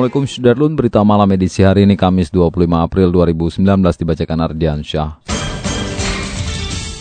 Assalamualaikum Sudarlun, berita malam edisi hari ini Kamis 25 April 2019 dibacakan Ardian Syah.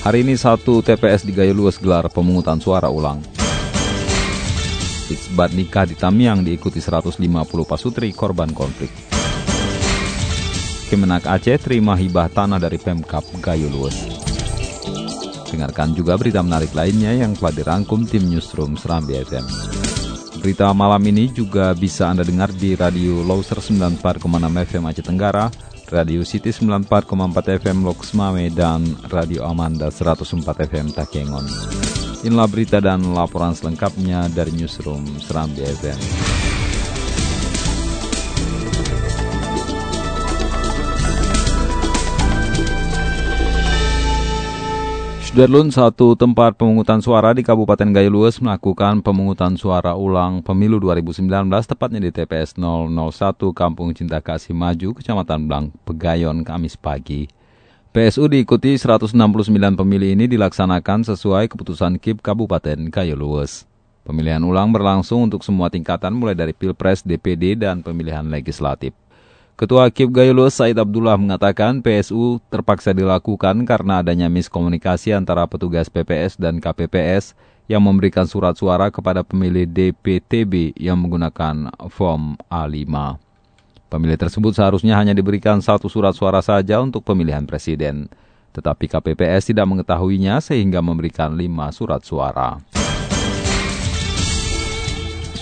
Hari ini satu TPS di Gayo Luas gelar pemungutan suara ulang. Isbat nikah di Tamiang diikuti 150 pasutri korban konflik. Kemenak Aceh terima hibah tanah dari Pemkap Gayo Luas. Dengarkan juga berita menarik lainnya yang telah dirangkum tim Newsroom Serambi FM. Berita malam ini juga bisa Anda dengar di Radio Loser 94,6 FM Aceh Tenggara, Radio City 94,4 FM Loks Mame, dan Radio Amanda 104 FM Takengon. Inilah berita dan laporan selengkapnya dari Newsroom Serambi FM. Sudarlun, satu tempat pemungutan suara di Kabupaten Gayo Lues melakukan pemungutan suara ulang pemilu 2019 tepatnya di TPS 001 Kampung Cinta Kasih Maju, Kecamatan Blang, Pegayon, Kamis pagi. PSU diikuti 169 pemilih ini dilaksanakan sesuai keputusan KIP Kabupaten Gayo Lues. Pemilihan ulang berlangsung untuk semua tingkatan mulai dari Pilpres, DPD, dan pemilihan legislatif. Ketua KIP Gayulus Said Abdullah mengatakan PSU terpaksa dilakukan karena adanya miskomunikasi antara petugas PPS dan KPPS yang memberikan surat suara kepada pemilih DPTB yang menggunakan form A5. Pemilih tersebut seharusnya hanya diberikan satu surat suara saja untuk pemilihan presiden. Tetapi KPPS tidak mengetahuinya sehingga memberikan lima surat suara.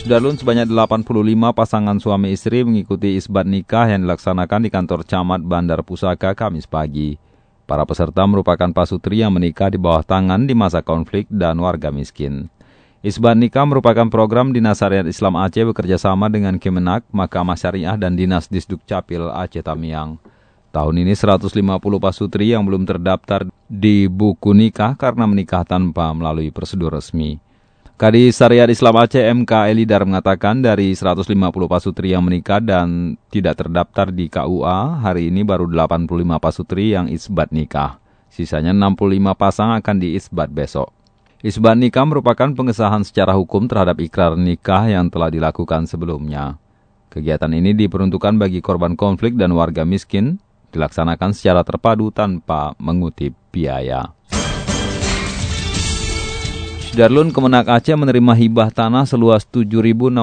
Sudarlun sebanyak 85 pasangan suami istri mengikuti isbat nikah yang dilaksanakan di kantor camat Bandar Pusaka Kamis pagi. Para peserta merupakan pasutri yang menikah di bawah tangan di masa konflik dan warga miskin. Isbat nikah merupakan program Dinas Syariat Islam Aceh bekerjasama dengan Kemenak, Mahkamah Syariah, dan Dinas Disduk Capil Aceh Tamiang. Tahun ini 150 pasutri yang belum terdaftar di buku nikah karena menikah tanpa melalui prosedur resmi. Kadis Syariat Islam Aceh MK Elidar mengatakan dari 150 pasutri yang menikah dan tidak terdaftar di KUA, hari ini baru 85 pasutri yang isbat nikah. Sisanya 65 pasang akan diisbat besok. Isbat nikah merupakan pengesahan secara hukum terhadap ikrar nikah yang telah dilakukan sebelumnya. Kegiatan ini diperuntukkan bagi korban konflik dan warga miskin, dilaksanakan secara terpadu tanpa mengutip biaya. Darlun Kemenak Aceh menerima hibah tanah seluas 7.063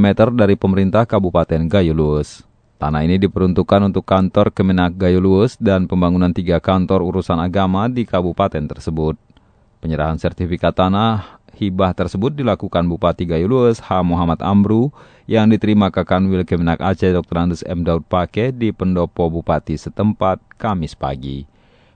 meter dari pemerintah Kabupaten Gayulus. Tanah ini diperuntukkan untuk kantor Kemenak Gayulus dan pembangunan tiga kantor urusan agama di kabupaten tersebut. Penyerahan sertifikat tanah hibah tersebut dilakukan Bupati Gayulus H. Muhammad Amru yang diterima ke Kanwil Kemenak Aceh Dr. Andes M. Daud Pake di pendopo Bupati setempat Kamis pagi.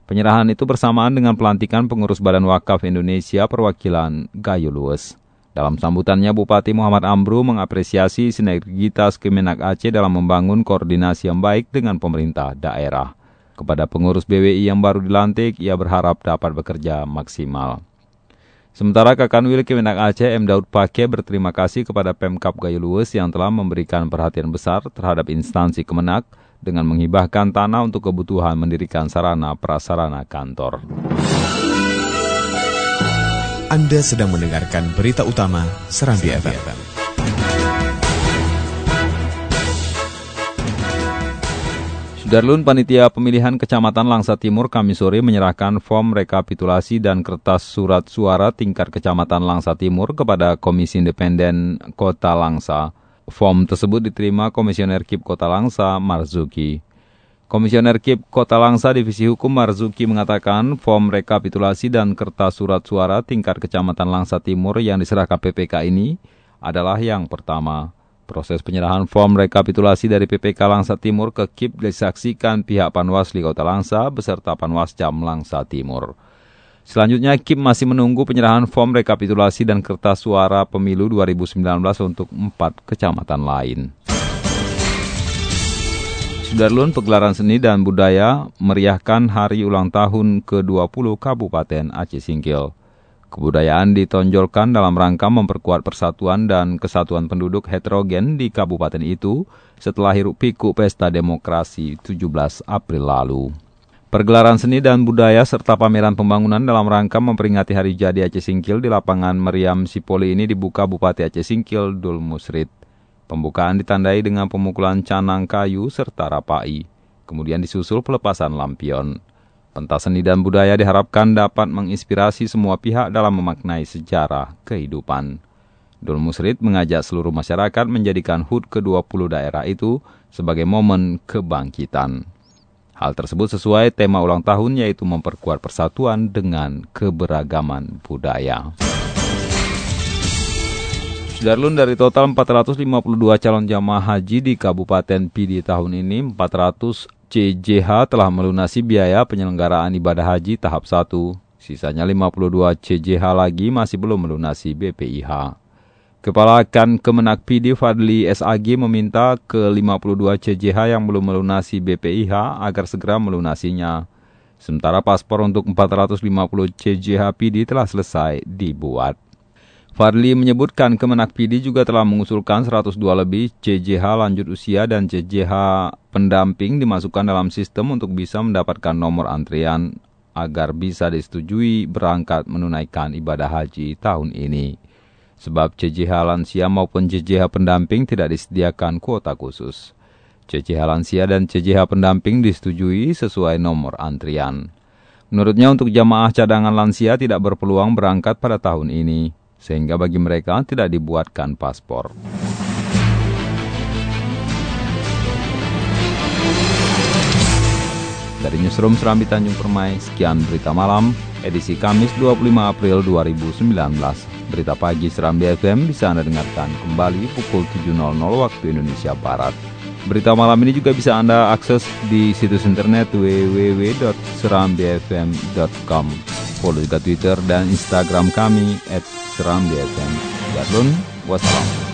Penyerahan itu bersamaan dengan pelantikan pengurus Badan Wakaf Indonesia perwakilan Gayo Lues. Dalam sambutannya, Bupati Muhammad Amru mengapresiasi sinergitas Kemenak Aceh dalam membangun koordinasi yang baik dengan pemerintah daerah. Kepada pengurus BWI yang baru dilantik, ia berharap dapat bekerja maksimal. Sementara Kakanwil Kemenak Aceh M. Daud Pake berterima kasih kepada Pemkap Gayo Lues yang telah memberikan perhatian besar terhadap instansi Kemenak, dengan menghibahkan tanah untuk kebutuhan mendirikan sarana prasarana kantor. Anda sedang mendengarkan berita utama Serambi FM. Sudarlun Panitia Pemilihan Kecamatan Langsa Timur kami sore menyerahkan form rekapitulasi dan kertas surat suara tingkat Kecamatan Langsa Timur kepada Komisi Independen Kota Langsa. Form tersebut diterima Komisioner KIP Kota Langsa, Marzuki. Komisioner KIP Kota Langsa Divisi Hukum Marzuki mengatakan form rekapitulasi dan kertas surat suara tingkat Kecamatan Langsa Timur yang diserahkan PPK ini adalah yang pertama. Proses penyerahan form rekapitulasi dari PPK Langsa Timur ke KIP disaksikan pihak Panwasli Kota Langsa beserta Panwascam Langsa Timur. Selanjutnya, Kim masih menunggu penyerahan form rekapitulasi dan kertas suara pemilu 2019 untuk empat kecamatan lain. Sudarlun pegelaran seni dan budaya meriahkan hari ulang tahun ke-20 Kabupaten Aceh Singkil. Kebudayaan ditonjolkan dalam rangka memperkuat persatuan dan kesatuan penduduk heterogen di kabupaten itu setelah hiruk pikuk pesta demokrasi 17 April lalu. Pergelaran seni dan budaya serta pameran pembangunan dalam rangka memperingati Hari Jadi Aceh Singkil di lapangan Meriam Sipoli ini dibuka Bupati Aceh Singkil Dul Musrid. Pembukaan ditandai dengan pemukulan canang kayu serta rapai, kemudian disusul pelepasan lampion. Pentas seni dan budaya diharapkan dapat menginspirasi semua pihak dalam memaknai sejarah kehidupan. Dul Musrid mengajak seluruh masyarakat menjadikan HUT ke-20 daerah itu sebagai momen kebangkitan. Hal tersebut sesuai tema ulang tahun yaitu memperkuat persatuan dengan keberagaman budaya. Darlun dari total 452 calon jamaah haji di Kabupaten Pidi tahun ini, 400 CJH telah melunasi biaya penyelenggaraan ibadah haji tahap 1. Sisanya 52 CJH lagi masih belum melunasi BPIH. Kepala Kan Kemenak PD Fadli SAG meminta ke 52 CJH yang belum melunasi BPIH agar segera melunasinya. Sementara paspor untuk 450 CJH PD telah selesai dibuat. Fadli menyebutkan Kemenak PD juga telah mengusulkan 102 lebih CJH lanjut usia dan CJH pendamping dimasukkan dalam sistem untuk bisa mendapatkan nomor antrian agar bisa disetujui berangkat menunaikan ibadah haji tahun ini sebab CJH lansia maupun CJH pendamping tidak disediakan kuota khusus. CJH lansia dan CJH pendamping disetujui sesuai nomor antrian. Menurutnya untuk jamaah cadangan lansia tidak berpeluang berangkat pada tahun ini, sehingga bagi mereka tidak dibuatkan paspor. Dari Newsroom Serambi Tanjung Permai, sekian berita malam, edisi Kamis 25 April 2019. Berita pagi Serambi FM bisa Anda dengarkan kembali pukul 7.00 waktu Indonesia Barat. Berita malam ini juga bisa Anda akses di situs internet www.serambifm.com. Follow juga Twitter dan Instagram kami at serambifm. Gadlun, wassalam.